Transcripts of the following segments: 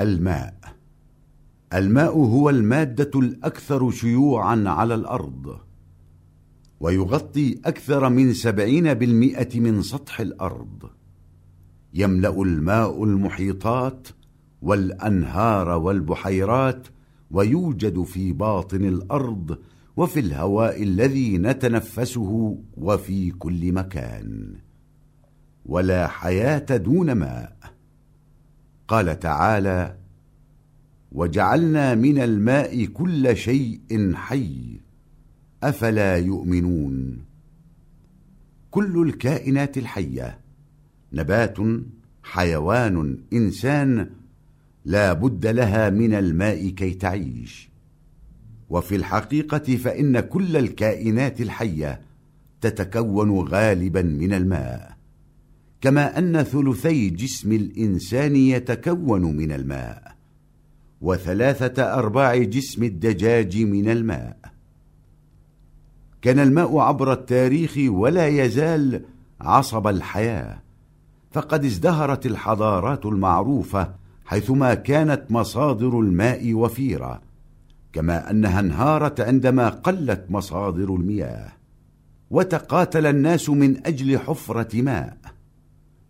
الماء. الماء هو المادة الأكثر شيوعا على الأرض ويغطي أكثر من سبعين بالمئة من سطح الأرض. يملأ الماء المحيطات والأنهار والبحيرات ويوجد في باطن الأرض وفي الهواء الذي نتنفسه وفي كل مكان. ولا حياة دون ماء. قال تعالى وجعلنا من الماء كل شيء حي أفلا يؤمنون؟ كل الكائنات الحية نبات حيوان إنسان لا بد لها من الماء كي تعيش. وفي الحقيقة فإن كل الكائنات الحية تتكون غالبا من الماء. كما أن ثلثي جسم الإنسان يتكون من الماء وثلاثة أرباع جسم الدجاج من الماء. كان الماء عبر التاريخ ولا يزال عصب الحياة فقد ازدهرت الحضارات المعروفة حيثما كانت مصادر الماء وفيرة كما أنها انهارت عندما قلت مصادر المياه. وتقاتل الناس من أجل حفرة ماء.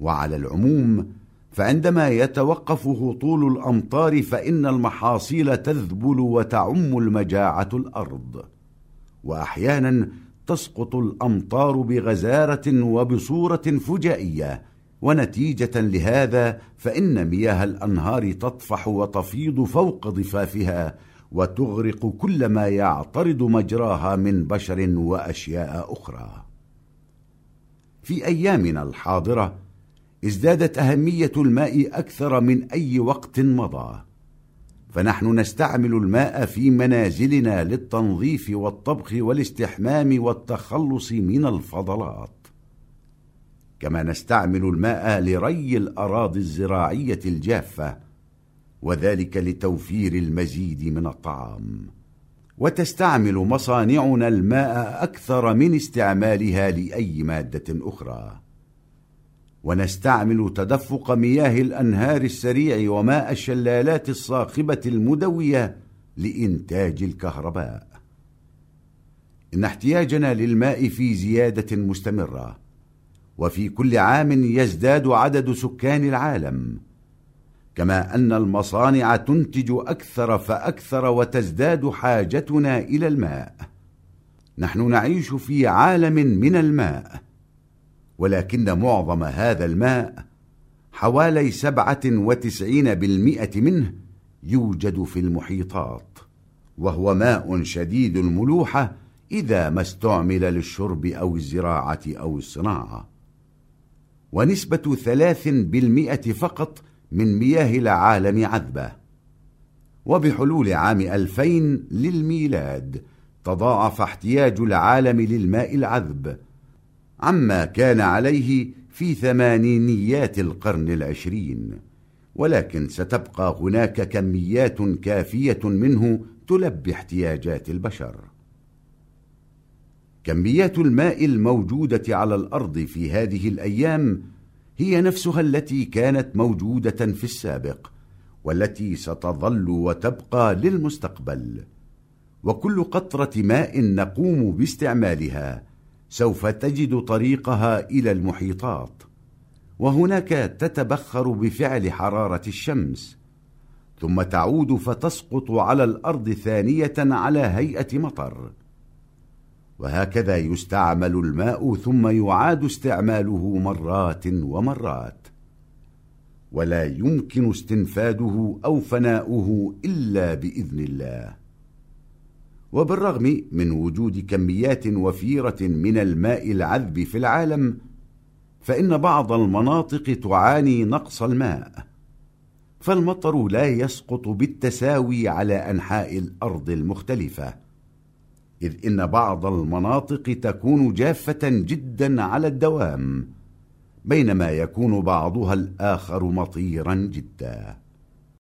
وعلى العموم فعندما يتوقف هطول الأمطار فإن المحاصيل تذبل وتعم المجاعة الأرض. وأحيانا تسقط الأمطار بغزارة وبصورة فجائية. ونتيجة لهذا فإن مياه الأنهار تطفح وتفيض فوق ضفافها وتغرق كل ما يعترض مجراها من بشر وأشياء أخرى. في أيامنا الحاضرة ازدادت أهمية الماء أكثر من أي وقت مضى. فنحن نستعمل الماء في منازلنا للتنظيف والطبخ والاستحمام والتخلص من الفضلات. كما نستعمل الماء لري الأراضي الزراعية الجافة وذلك لتوفير المزيد من الطعام. وتستعمل مصانعنا الماء أكثر من استعمالها لأي مادة أخرى. ونستعمل تدفق مياه الأنهار السريع وماء الشلالات الصاخبة المدوية لإنتاج الكهرباء. إن احتياجنا للماء في زيادة مستمرة وفي كل عام يزداد عدد سكان العالم كما أن المصانع تنتج أكثر فأكثر وتزداد حاجتنا إلى الماء. نحن نعيش في عالم من الماء. ولكن معظم هذا الماء حوالي سبعة وتسعين بالمئة منه يوجد في المحيطات وهو ماء شديد الملوحة إذا ما استعمل للشرب أو الزراعة أو الصناعة. ونسبة ثلاث بالمئة فقط من مياه العالم عذبة. وبحلول عام ألفين للميلاد تضاعف احتياج العالم للماء العذب عما كان عليه في ثمانينيات القرن العشرين. ولكن ستبقى هناك كميات كافية منه تلبي احتياجات البشر. كميات الماء الموجودة على الأرض في هذه الأيام هي نفسها التي كانت موجودة في السابق والتي ستظل وتبقى للمستقبل. وكل قطرة ماء نقوم باستعمالها سوف تجد طريقها إلى المحيطات. وهناك تتبخر بفعل حرارة الشمس ثم تعود فتسقط على الأرض ثانية على هيئة مطر. وهكذا يستعمل الماء ثم يعاد استعماله مرات ومرات. ولا يمكن استنفاده أو فناؤه إلا بإذن الله. وبالرغم من وجود كميات وفيرة من الماء العذب في العالم فإن بعض المناطق تعاني نقص الماء. فالمطر لا يسقط بالتساوي على أنحاء الأرض المختلفة إذ إن بعض المناطق تكون جافة جدا على الدوام بينما يكون بعضها الآخر مطيرا جدا.